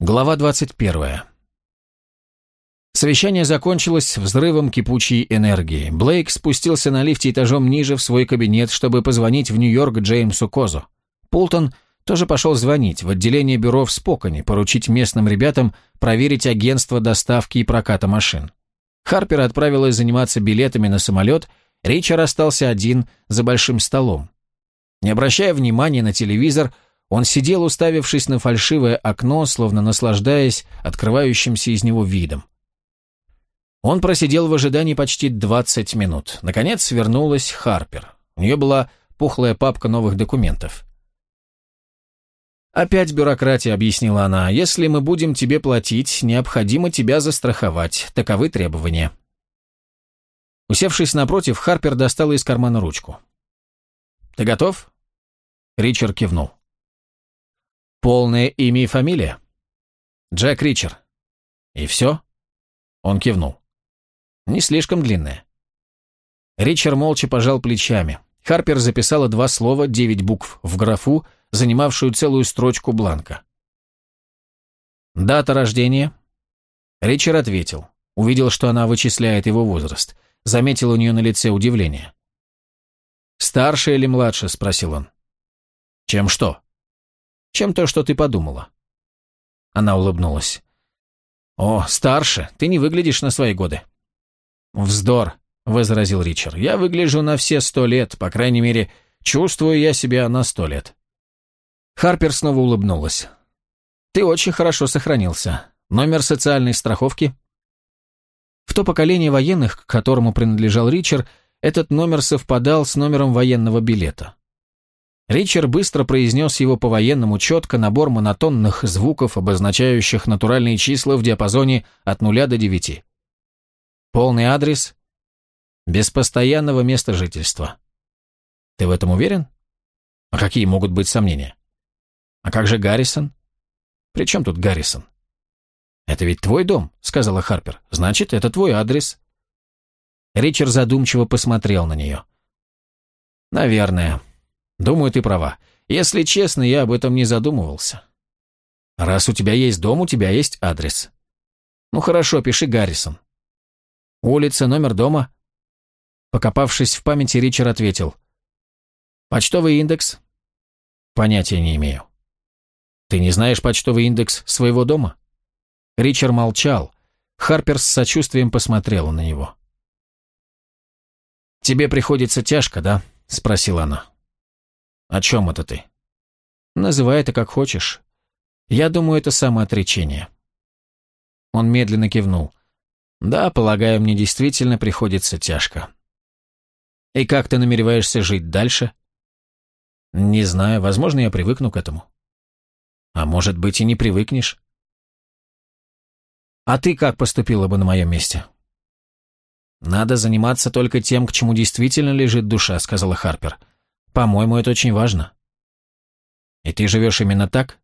Глава 21. Совещание закончилось взрывом кипучей энергии. Блейк спустился на лифте этажом ниже в свой кабинет, чтобы позвонить в Нью-Йорк Джеймсу Козу. Пултон тоже пошел звонить в отделение бюро в Споконе, поручить местным ребятам проверить агентство доставки и проката машин. Харпер отправилась заниматься билетами на самолет, Ричард остался один за большим столом. Не обращая внимания на телевизор, он сидел, уставившись на фальшивое окно, словно наслаждаясь открывающимся из него видом. Он просидел в ожидании почти 20 минут. Наконец вернулась Харпер. У нее была пухлая папка новых документов. «Опять бюрократия», — объяснила она. «Если мы будем тебе платить, необходимо тебя застраховать. Таковы требования». Усевшись напротив, Харпер достала из кармана ручку. «Ты готов?» Ричард кивнул. Полное имя и фамилия? Джек Ричард. И все? Он кивнул. Не слишком длинное. Ричард молча пожал плечами. Харпер записала два слова, девять букв в графу, занимавшую целую строчку бланка. Дата рождения? Ричард ответил. Увидел, что она вычисляет его возраст. Заметил у нее на лице удивление. «Старше или младше?» – спросил он. «Чем что?» Чем то, что ты подумала». Она улыбнулась. «О, старше, ты не выглядишь на свои годы». «Вздор», — возразил Ричард. «Я выгляжу на все сто лет, по крайней мере, чувствую я себя на сто лет». Харпер снова улыбнулась. «Ты очень хорошо сохранился. Номер социальной страховки?» В то поколение военных, к которому принадлежал Ричард, этот номер совпадал с номером военного билета. Ричард быстро произнес его по-военному четко набор монотонных звуков, обозначающих натуральные числа в диапазоне от 0 до 9. Полный адрес без постоянного места жительства. Ты в этом уверен? А какие могут быть сомнения? А как же Гаррисон? При чем тут Гаррисон? Это ведь твой дом, сказала Харпер. Значит, это твой адрес. Ричард задумчиво посмотрел на нее. Наверное. Думаю, ты права. Если честно, я об этом не задумывался. Раз у тебя есть дом, у тебя есть адрес. Ну хорошо, пиши Гаррисон. Улица, номер дома. Покопавшись в памяти, Ричард ответил. Почтовый индекс? Понятия не имею. Ты не знаешь почтовый индекс своего дома? Ричард молчал. Харпер с сочувствием посмотрела на него. «Тебе приходится тяжко, да?» – спросила она. «О чем это ты?» «Называй это как хочешь. Я думаю, это самоотречение». Он медленно кивнул. «Да, полагаю, мне действительно приходится тяжко». «И как ты намереваешься жить дальше?» «Не знаю, возможно, я привыкну к этому». «А может быть, и не привыкнешь?» «А ты как поступила бы на моем месте?» «Надо заниматься только тем, к чему действительно лежит душа», — сказала Харпер. По-моему, это очень важно. И ты живешь именно так?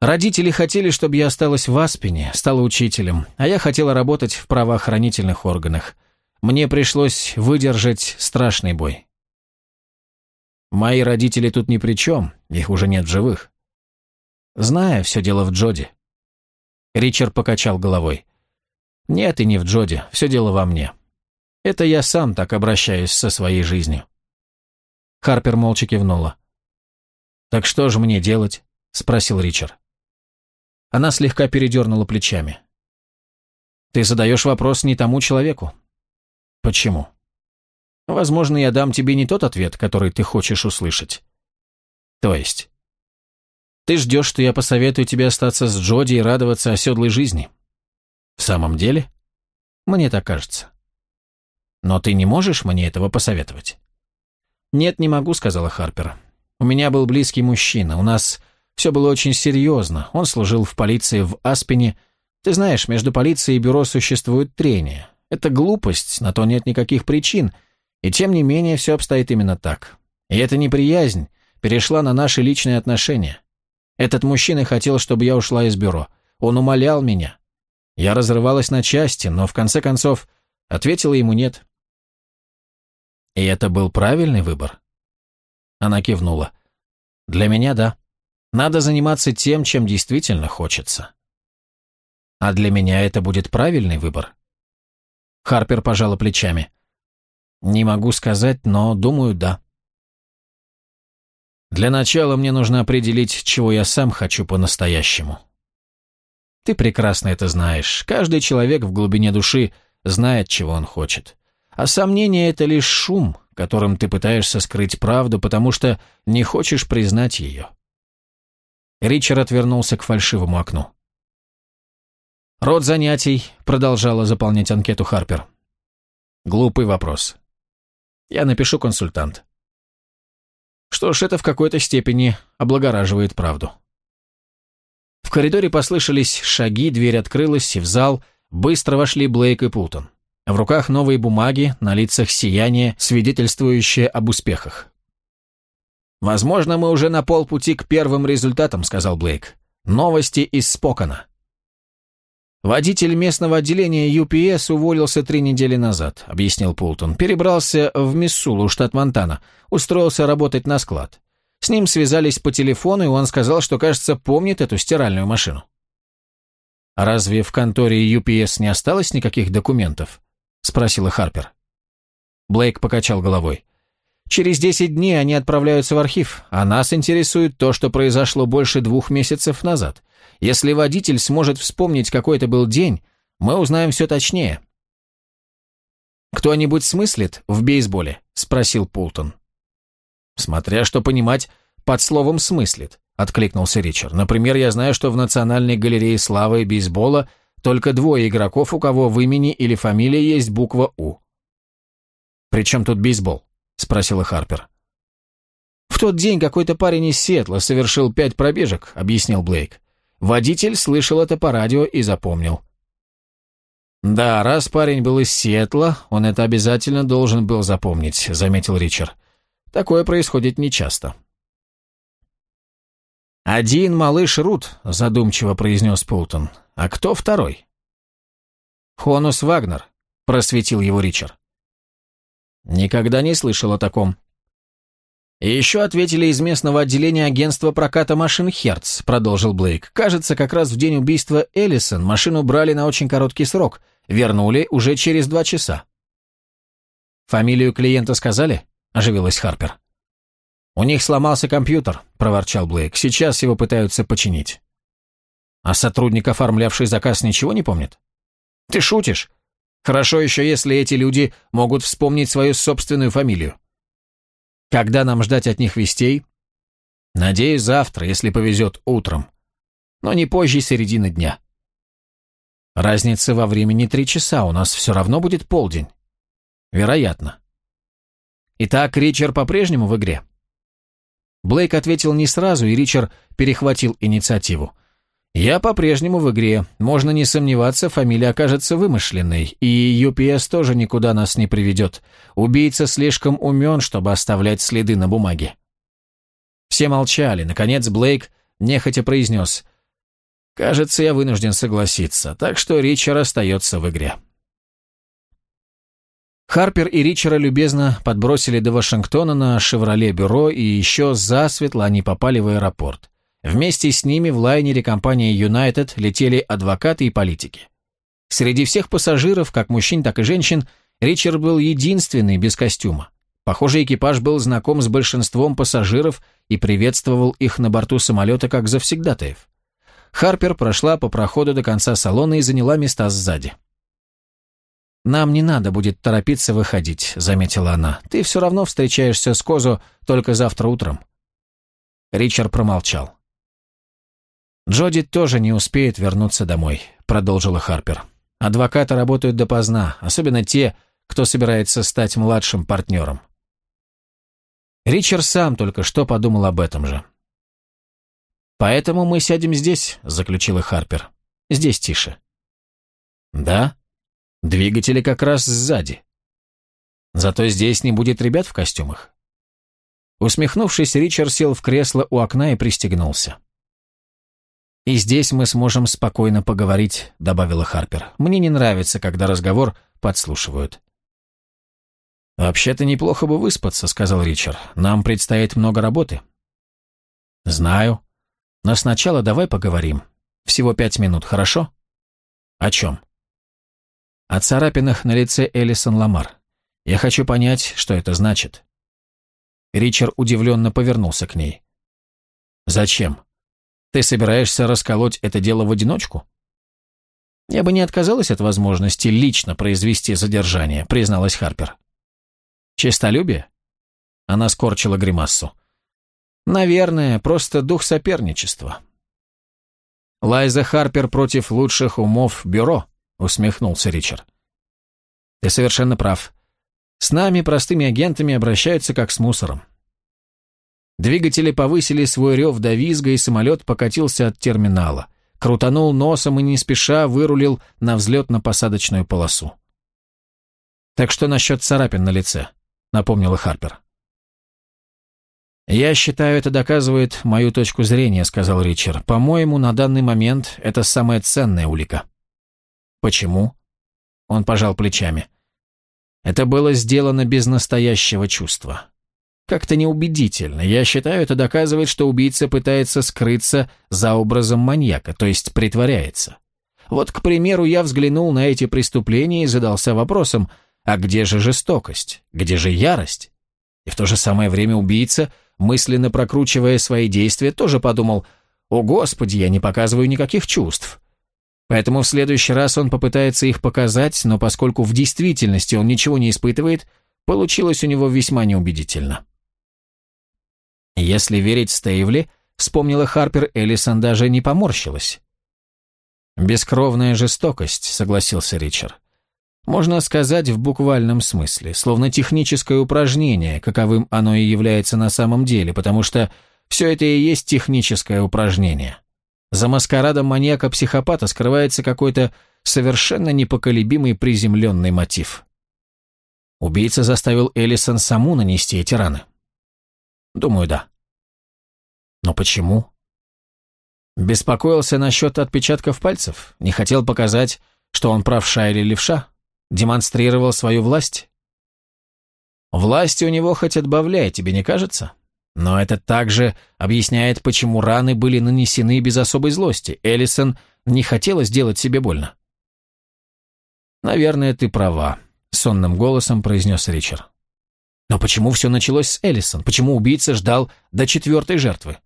Родители хотели, чтобы я осталась в Аспене, стала учителем, а я хотела работать в правоохранительных органах. Мне пришлось выдержать страшный бой. Мои родители тут ни при чем, их уже нет в живых. Знаю, все дело в Джоди. Ричард покачал головой. Нет, и не в Джоди, все дело во мне. Это я сам так обращаюсь со своей жизнью. Харпер молча кивнула. «Так что же мне делать?» – спросил Ричард. Она слегка передернула плечами. «Ты задаешь вопрос не тому человеку». «Почему?» «Возможно, я дам тебе не тот ответ, который ты хочешь услышать». «То есть?» «Ты ждешь, что я посоветую тебе остаться с Джоди и радоваться оседлой жизни». «В самом деле?» «Мне так кажется». «Но ты не можешь мне этого посоветовать?» «Нет, не могу», — сказала Харпер. «У меня был близкий мужчина. У нас все было очень серьезно. Он служил в полиции в Аспене. Ты знаешь, между полицией и бюро существует трение. Это глупость, на то нет никаких причин. И тем не менее все обстоит именно так. И эта неприязнь перешла на наши личные отношения. Этот мужчина хотел, чтобы я ушла из бюро. Он умолял меня. Я разрывалась на части, но в конце концов ответила ему «нет». И это был правильный выбор? Она кивнула. Для меня да. Надо заниматься тем, чем действительно хочется. А для меня это будет правильный выбор. Харпер пожала плечами. Не могу сказать, но думаю, да. Для начала мне нужно определить, чего я сам хочу по-настоящему. Ты прекрасно это знаешь. Каждый человек в глубине души знает, чего он хочет. А сомнение — это лишь шум, которым ты пытаешься скрыть правду, потому что не хочешь признать ее. Ричард отвернулся к фальшивому окну. «Род занятий», — продолжала заполнять анкету Харпер. «Глупый вопрос. Я напишу консультант». Что ж, это в какой-то степени облагораживает правду. В коридоре послышались шаги, дверь открылась, и в зал быстро вошли Блейк и Пултон. В руках новые бумаги, на лицах сияние, свидетельствующее об успехах. «Возможно, мы уже на полпути к первым результатам», — сказал Блейк. «Новости из Спокона». «Водитель местного отделения UPS уволился три недели назад», — объяснил Пултон. «Перебрался в Миссулу, штат Монтана. Устроился работать на склад. С ним связались по телефону, и он сказал, что, кажется, помнит эту стиральную машину». «Разве в конторе UPS не осталось никаких документов?» — спросила Харпер. Блейк покачал головой. Через 10 дней они отправляются в архив, а нас интересует то, что произошло больше двух месяцев назад. Если водитель сможет вспомнить, какой это был день, мы узнаем все точнее. «Кто-нибудь смыслит в бейсболе?» – спросил Пултон. «Смотря что понимать под словом «смыслит», – откликнулся Ричард. «Например, я знаю, что в Национальной галерее славы бейсбола только двое игроков, у кого в имени или фамилии есть буква «У». «При чем тут бейсбол?» – спросила Харпер. «В тот день какой-то парень из Сиэтла совершил пять пробежек», – объяснил Блейк. Водитель слышал это по радио и запомнил. «Да, раз парень был из Сиэтла, он это обязательно должен был запомнить», — заметил Ричард. «Такое происходит нечасто». «Один малыш Рут», — задумчиво произнес Пултон. «А кто второй?» «Хонус Вагнер», — просветил его Ричард. «Никогда не слышал о таком», «И еще ответили из местного отделения агентства проката машин «Херц», — продолжил Блейк. «Кажется, как раз в день убийства Эллисон машину брали на очень короткий срок. Вернули уже через два часа». «Фамилию клиента сказали?» — оживилась Харпер. «У них сломался компьютер», — проворчал Блейк. «Сейчас его пытаются починить». «А сотрудник, оформлявший заказ, ничего не помнит?» «Ты шутишь? Хорошо еще, если эти люди могут вспомнить свою собственную фамилию. Когда нам ждать от них вестей? Надеюсь, завтра, если повезет, утром. Но не позже середины дня. Разница во времени три часа, у нас все равно будет полдень. Вероятно. Итак, Ричард по-прежнему в игре? Блейк ответил не сразу, и Ричард перехватил инициативу. «Я по-прежнему в игре. Можно не сомневаться, фамилия окажется вымышленной, и UPS тоже никуда нас не приведет. Убийца слишком умен, чтобы оставлять следы на бумаге». Все молчали. Наконец Блейк нехотя произнес. «Кажется, я вынужден согласиться, так что Ричард остается в игре». Харпер и Ричера любезно подбросили до Вашингтона на «Шевроле-бюро», и еще засветло они попали в аэропорт. Вместе с ними в лайнере компании United летели адвокаты и политики. Среди всех пассажиров, как мужчин, так и женщин, Ричард был единственный без костюма. Похоже, экипаж был знаком с большинством пассажиров и приветствовал их на борту самолета как завсегдатаев. Харпер прошла по проходу до конца салона и заняла места сзади. «Нам не надо будет торопиться выходить», — заметила она. «Ты все равно встречаешься с Козу только завтра утром». Ричард промолчал. «Джоди тоже не успеет вернуться домой», — продолжила Харпер. «Адвокаты работают допоздна, особенно те, кто собирается стать младшим партнером». Ричард сам только что подумал об этом же. «Поэтому мы сядем здесь», — заключила Харпер. «Здесь тише». «Да? Двигатели как раз сзади. Зато здесь не будет ребят в костюмах». Усмехнувшись, Ричард сел в кресло у окна и пристегнулся. «И здесь мы сможем спокойно поговорить», — добавила Харпер. «Мне не нравится, когда разговор подслушивают». «Вообще-то неплохо бы выспаться», — сказал Ричард. «Нам предстоит много работы». «Знаю. Но сначала давай поговорим. Всего пять минут, хорошо? О чем? О царапинах на лице Элисон Ламар. Я хочу понять, что это значит. Ричард удивленно повернулся к ней. «Зачем? Ты собираешься расколоть это дело в одиночку?» «Я бы не отказалась от возможности лично произвести задержание», призналась Харпер. «Честолюбие?» Она скорчила гримассу. «Наверное, просто дух соперничества». «Лайза Харпер против лучших умов бюро», усмехнулся Ричард. «Ты совершенно прав. С нами, простыми агентами, обращаются как с мусором. Двигатели повысили свой рев до визга, и самолет покатился от терминала. Крутанул носом и не спеша вырулил на взлетно-посадочную полосу. «Так что насчет царапин на лице?» — напомнила Харпер. «Я считаю, это доказывает мою точку зрения», — сказал Ричард. «По-моему, на данный момент это самая ценная улика». «Почему?» Он пожал плечами. Это было сделано без настоящего чувства. Как-то неубедительно. Я считаю, это доказывает, что убийца пытается скрыться за образом маньяка, то есть притворяется. Вот, к примеру, я взглянул на эти преступления и задался вопросом, а где же жестокость? Где же ярость? И в то же самое время убийца, мысленно прокручивая свои действия, тоже подумал, «О, Господи, я не показываю никаких чувств. Поэтому в следующий раз он попытается их показать, но поскольку в действительности он ничего не испытывает, получилось у него весьма неубедительно. Если верить Стейвли, вспомнила Харпер, Эллисон даже не поморщилась. «Бескровная жестокость», — согласился Ричард. «Можно сказать в буквальном смысле, словно техническое упражнение, каковым оно и является на самом деле, потому что все это и есть техническое упражнение. За маскарадом маньяка-психопата скрывается какой-то совершенно непоколебимый приземленный мотив. Убийца заставил Эллисон саму нанести эти раны. Думаю, да. Но почему? Беспокоился насчет отпечатков пальцев, не хотел показать, что он правша или левша, демонстрировал свою власть. Власти у него хоть отбавляй, тебе не кажется? Но это также объясняет, почему раны были нанесены без особой злости. Эллисон не хотела сделать себе больно. «Наверное, ты права», — сонным голосом произнес Ричард. «Но почему все началось с Эллисон? Почему убийца ждал до четвертой жертвы?»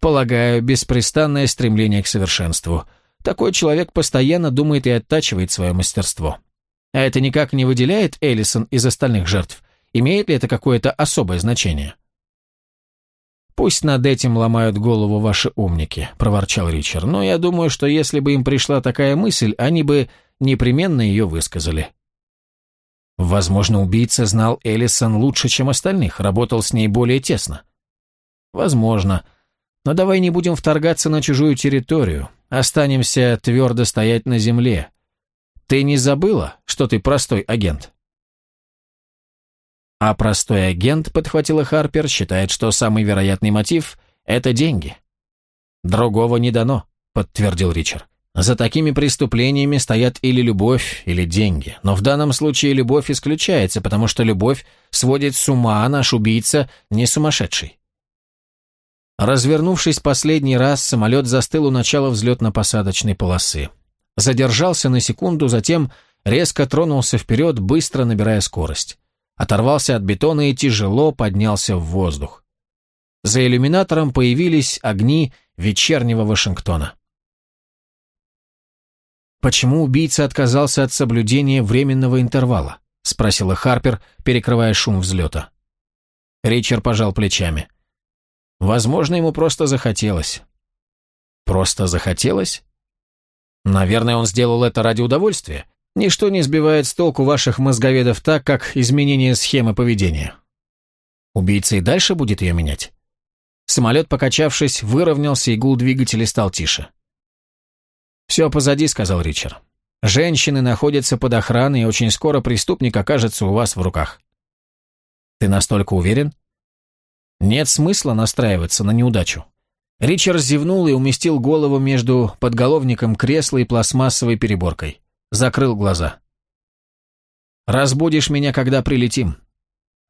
«Полагаю, беспрестанное стремление к совершенству. Такой человек постоянно думает и оттачивает свое мастерство. А это никак не выделяет Эллисон из остальных жертв. Имеет ли это какое-то особое значение?» «Пусть над этим ломают голову ваши умники», — проворчал Ричард, «но я думаю, что если бы им пришла такая мысль, они бы непременно ее высказали». Возможно, убийца знал Эллисон лучше, чем остальных, работал с ней более тесно. Возможно. Но давай не будем вторгаться на чужую территорию, останемся твердо стоять на земле. Ты не забыла, что ты простой агент? А простой агент, подхватила Харпер, считает, что самый вероятный мотив – это деньги. Другого не дано, подтвердил Ричард. За такими преступлениями стоят или любовь, или деньги. Но в данном случае любовь исключается, потому что любовь сводит с ума, а наш убийца не сумасшедший. Развернувшись последний раз, самолет застыл у начала взлетно-посадочной полосы. Задержался на секунду, затем резко тронулся вперед, быстро набирая скорость оторвался от бетона и тяжело поднялся в воздух. За иллюминатором появились огни вечернего Вашингтона. «Почему убийца отказался от соблюдения временного интервала?» — спросила Харпер, перекрывая шум взлета. Ричард пожал плечами. «Возможно, ему просто захотелось». «Просто захотелось?» «Наверное, он сделал это ради удовольствия. Ничто не сбивает с толку ваших мозговедов так, как изменение схемы поведения. Убийца и дальше будет ее менять. Самолет, покачавшись, выровнялся, и гул двигателя стал тише. «Все позади», — сказал Ричард. «Женщины находятся под охраной, и очень скоро преступник окажется у вас в руках». «Ты настолько уверен?» «Нет смысла настраиваться на неудачу». Ричард зевнул и уместил голову между подголовником кресла и пластмассовой переборкой закрыл глаза. «Разбудишь меня, когда прилетим».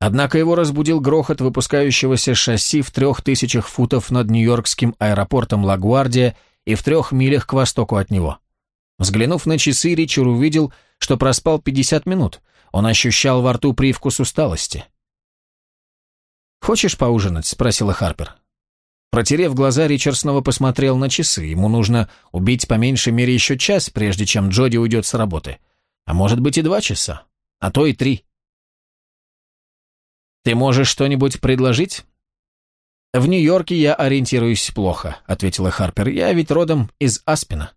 Однако его разбудил грохот выпускающегося шасси в трех тысячах футов над Нью-Йоркским аэропортом Лагуардия и в трех милях к востоку от него. Взглянув на часы, Ричард увидел, что проспал 50 минут. Он ощущал во рту привкус усталости. «Хочешь поужинать?» – спросила Харпер. Протерев глаза, Ричард снова посмотрел на часы. Ему нужно убить по меньшей мере еще час, прежде чем Джоди уйдет с работы. А может быть и два часа, а то и три. «Ты можешь что-нибудь предложить?» «В Нью-Йорке я ориентируюсь плохо», — ответила Харпер. «Я ведь родом из Аспина».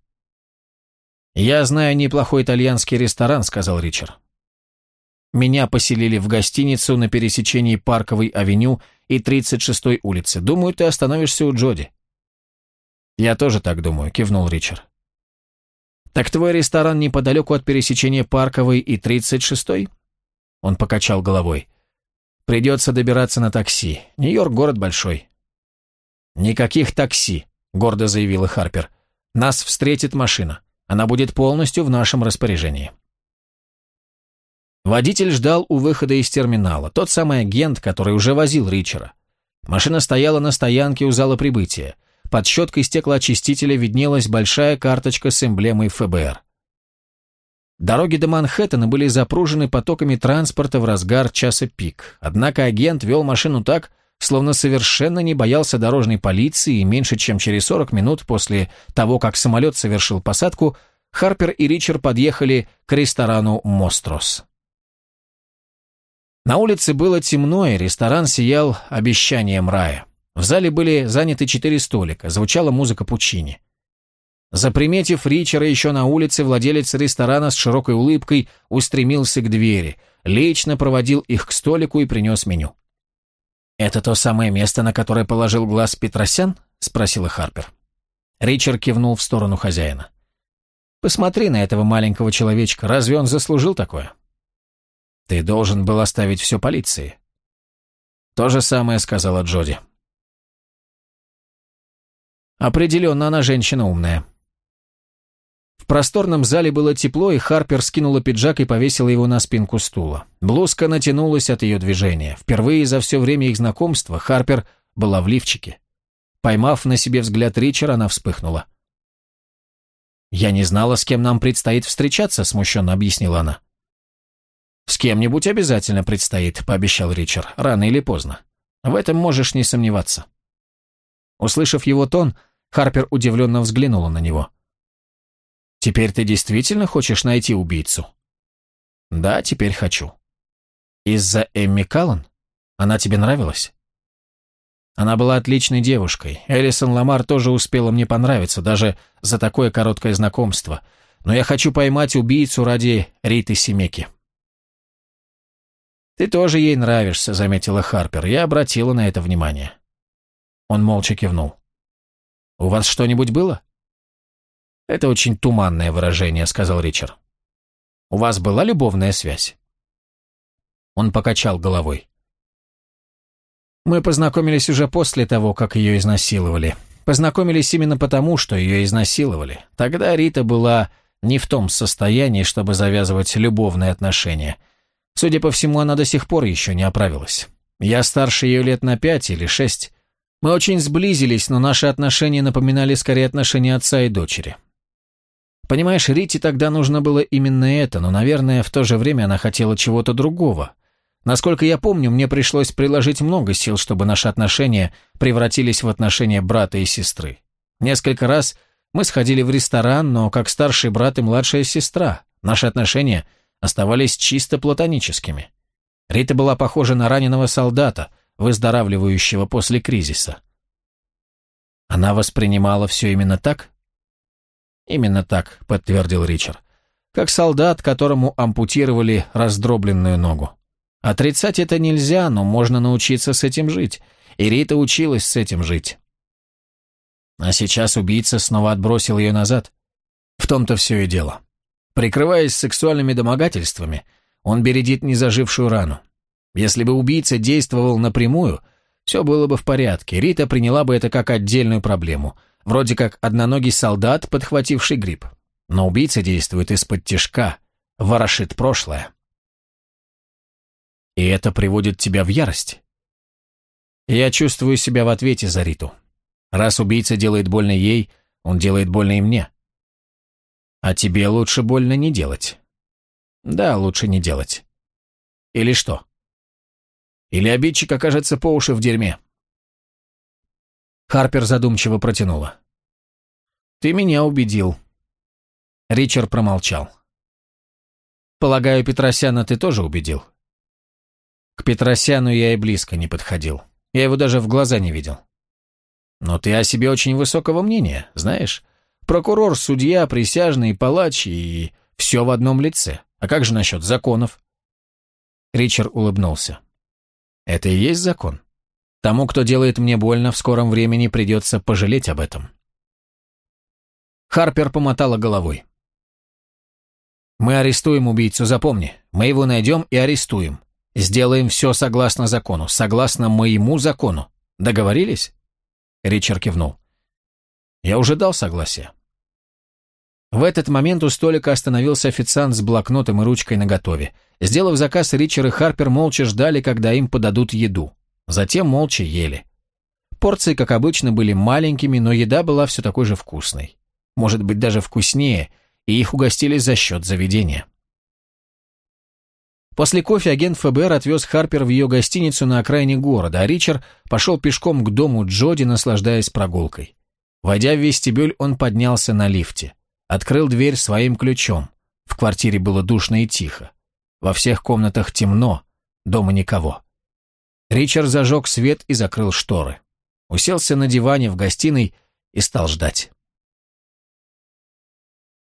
«Я знаю неплохой итальянский ресторан», — сказал Ричард. «Меня поселили в гостиницу на пересечении Парковой авеню и 36-й улицы. Думаю, ты остановишься у Джоди». «Я тоже так думаю», — кивнул Ричард. «Так твой ресторан неподалеку от пересечения Парковой и 36-й?» Он покачал головой. «Придется добираться на такси. Нью-Йорк — город большой». «Никаких такси», — гордо заявила Харпер. «Нас встретит машина. Она будет полностью в нашем распоряжении». Водитель ждал у выхода из терминала, тот самый агент, который уже возил Ричера. Машина стояла на стоянке у зала прибытия. Под щеткой стеклоочистителя виднелась большая карточка с эмблемой ФБР. Дороги до Манхэттена были запружены потоками транспорта в разгар часа пик, однако агент вел машину так, словно совершенно не боялся дорожной полиции, и меньше чем через 40 минут после того, как самолет совершил посадку, Харпер и Ричард подъехали к ресторану «Мострос». На улице было темно, и ресторан сиял обещанием рая. В зале были заняты четыре столика, звучала музыка Пучини. Заприметив Ричера еще на улице, владелец ресторана с широкой улыбкой устремился к двери, лично проводил их к столику и принес меню. «Это то самое место, на которое положил глаз Петросян?» — спросила Харпер. Ричард кивнул в сторону хозяина. «Посмотри на этого маленького человечка, разве он заслужил такое?» Ты должен был оставить все полиции. То же самое сказала Джоди. Определенно, она женщина умная. Просторном зале было тепло, и Харпер скинула пиджак и повесила его на спинку стула. Блузка натянулась от ее движения. Впервые за все время их знакомства Харпер была в лифчике. Поймав на себе взгляд Ричера, она вспыхнула. «Я не знала, с кем нам предстоит встречаться», — смущенно объяснила она. «С кем-нибудь обязательно предстоит», — пообещал Ричард, — «рано или поздно. В этом можешь не сомневаться». Услышав его тон, Харпер удивленно взглянула на него. «Теперь ты действительно хочешь найти убийцу?» «Да, теперь хочу». «Из-за Эмми Каллан? Она тебе нравилась?» Она была отличной девушкой. Элисон Ламар тоже успела мне понравиться, даже за такое короткое знакомство. Но я хочу поймать убийцу ради Риты Семеки. «Ты тоже ей нравишься», — заметила Харпер. Я обратила на это внимание. Он молча кивнул. «У вас что-нибудь было?» «Это очень туманное выражение», — сказал Ричард. «У вас была любовная связь?» Он покачал головой. «Мы познакомились уже после того, как ее изнасиловали. Познакомились именно потому, что ее изнасиловали. Тогда Рита была не в том состоянии, чтобы завязывать любовные отношения. Судя по всему, она до сих пор еще не оправилась. Я старше ее лет на пять или шесть. Мы очень сблизились, но наши отношения напоминали скорее отношения отца и дочери. Понимаешь, Рите тогда нужно было именно это, но, наверное, в то же время она хотела чего-то другого. Насколько я помню, мне пришлось приложить много сил, чтобы наши отношения превратились в отношения брата и сестры. Несколько раз мы сходили в ресторан, но как старший брат и младшая сестра. Наши отношения оставались чисто платоническими. Рита была похожа на раненого солдата, выздоравливающего после кризиса. Она воспринимала все именно так? Именно так, подтвердил Ричард. Как солдат, которому ампутировали раздробленную ногу. Отрицать это нельзя, но можно научиться с этим жить. И Рита училась с этим жить. А сейчас убийца снова отбросил ее назад. В том-то все и дело. Прикрываясь сексуальными домогательствами, он бередит незажившую рану. Если бы убийца действовал напрямую, все было бы в порядке, Рита приняла бы это как отдельную проблему, вроде как одноногий солдат, подхвативший грипп. Но убийца действует из-под тишка, ворошит прошлое. И это приводит тебя в ярость? Я чувствую себя в ответе за Риту. Раз убийца делает больно ей, он делает больно и мне. А тебе лучше больно не делать. Да, лучше не делать. Или что? Или обидчик окажется по уши в дерьме. Харпер задумчиво протянула. «Ты меня убедил». Ричард промолчал. «Полагаю, Петросяна ты тоже убедил?» «К Петросяну я и близко не подходил. Я его даже в глаза не видел». «Но ты о себе очень высокого мнения, знаешь? Прокурор, судья, присяжный, палач и все в одном лице. А как же насчет законов?» Ричард улыбнулся. «Это и есть закон. Тому, кто делает мне больно, в скором времени придется пожалеть об этом». Харпер помотала головой. «Мы арестуем убийцу, запомни. Мы его найдем и арестуем. Сделаем все согласно закону, согласно моему закону. Договорились?» Ричард кивнул. «Я уже дал согласие». В этот момент у столика остановился официант с блокнотом и ручкой наготове. Сделав заказ, Ричард и Харпер молча ждали, когда им подадут еду. Затем молча ели. Порции, как обычно, были маленькими, но еда была все такой же вкусной. Может быть, даже вкуснее, и их угостили за счет заведения. После кофе агент ФБР отвез Харпер в ее гостиницу на окраине города, а Ричард пошел пешком к дому Джоди, наслаждаясь прогулкой. Войдя в вестибюль, он поднялся на лифте. Открыл дверь своим ключом. В квартире было душно и тихо. Во всех комнатах темно, дома никого. Ричард зажег свет и закрыл шторы. Уселся на диване в гостиной и стал ждать.